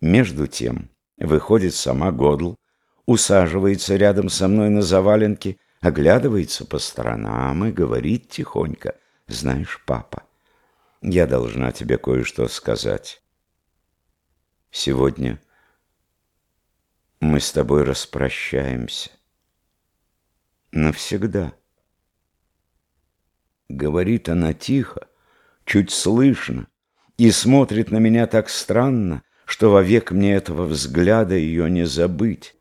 Между тем выходит сама Годл, усаживается рядом со мной на заваленке, оглядывается по сторонам и говорит тихонько, «Знаешь, папа, я должна тебе кое-что сказать. Сегодня мы с тобой распрощаемся. Навсегда». Говорит она тихо, чуть слышно, и смотрит на меня так странно, что вовек мне этого взгляда ее не забыть.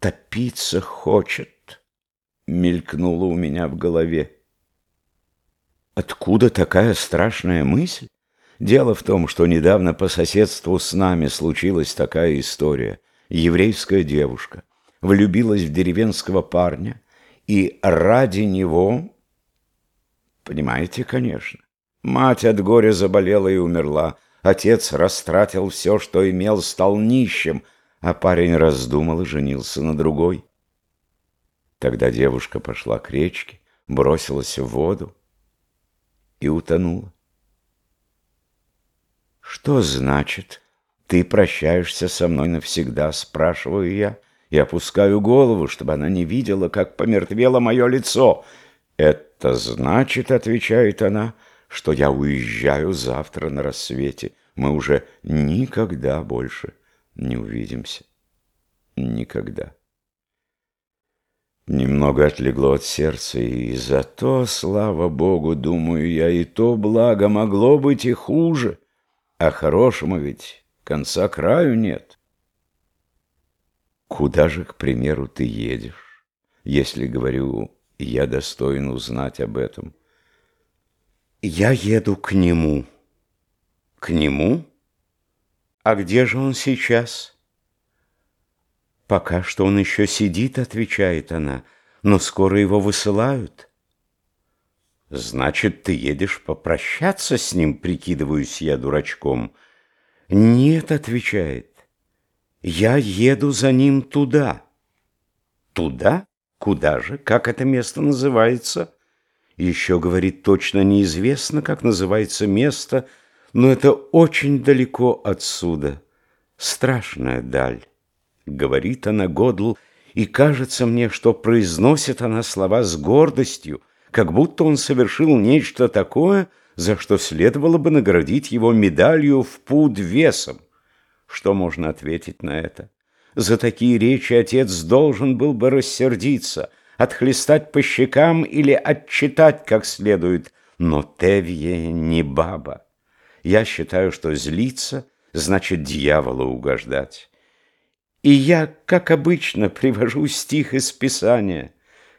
«Топиться хочет», — мелькнуло у меня в голове. Откуда такая страшная мысль? Дело в том, что недавно по соседству с нами случилась такая история. Еврейская девушка влюбилась в деревенского парня, и ради него... Понимаете, конечно. Мать от горя заболела и умерла. Отец растратил все, что имел, стал нищим, а парень раздумал и женился на другой. Тогда девушка пошла к речке, бросилась в воду и утонула. «Что значит, ты прощаешься со мной навсегда?» — спрашиваю я, и опускаю голову, чтобы она не видела, как помертвело мое лицо. «Это значит, — отвечает она, — что я уезжаю завтра на рассвете. Мы уже никогда больше не увидимся. Никогда. Немного отлегло от сердца, и зато, слава Богу, думаю я, и то благо могло быть и хуже, а хорошему ведь конца краю нет. Куда же, к примеру, ты едешь, если, говорю, я достоин узнать об этом? Я еду к нему. К нему? А где же он сейчас? Пока что он еще сидит, отвечает она, но скоро его высылают. Значит, ты едешь попрощаться с ним, прикидываюсь я дурачком. Нет, отвечает, я еду за ним туда. Туда? Куда же? Как это место называется? Еще, говорит, точно неизвестно, как называется место, но это очень далеко отсюда. Страшная даль. Говорит она Годл, и кажется мне, что произносит она слова с гордостью, как будто он совершил нечто такое, за что следовало бы наградить его медалью в пуд весом. Что можно ответить на это? За такие речи отец должен был бы рассердиться — отхлестать по щекам или отчитать как следует. Но Тевье не баба. Я считаю, что злиться значит дьяволу угождать. И я, как обычно, привожу стих из Писания.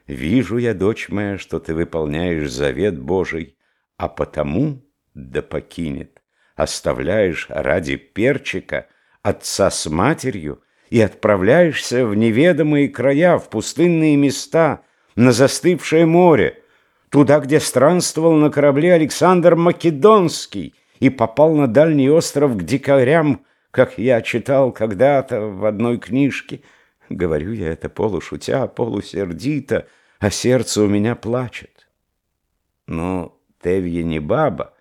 «Вижу я, дочь моя, что ты выполняешь завет Божий, а потому да покинет. Оставляешь ради перчика отца с матерью, и отправляешься в неведомые края, в пустынные места, на застывшее море, туда, где странствовал на корабле Александр Македонский и попал на дальний остров к дикарям, как я читал когда-то в одной книжке. Говорю я это полушутя, полусердито, а сердце у меня плачет. Но Тевье не баба,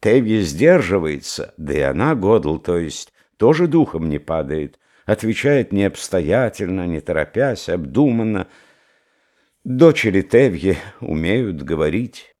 Тевье сдерживается, да и она, Годл, то есть, тоже духом не падает, отвечает не обстоятельно, не торопясь, обдуманно. Дочери Тевье умеют говорить.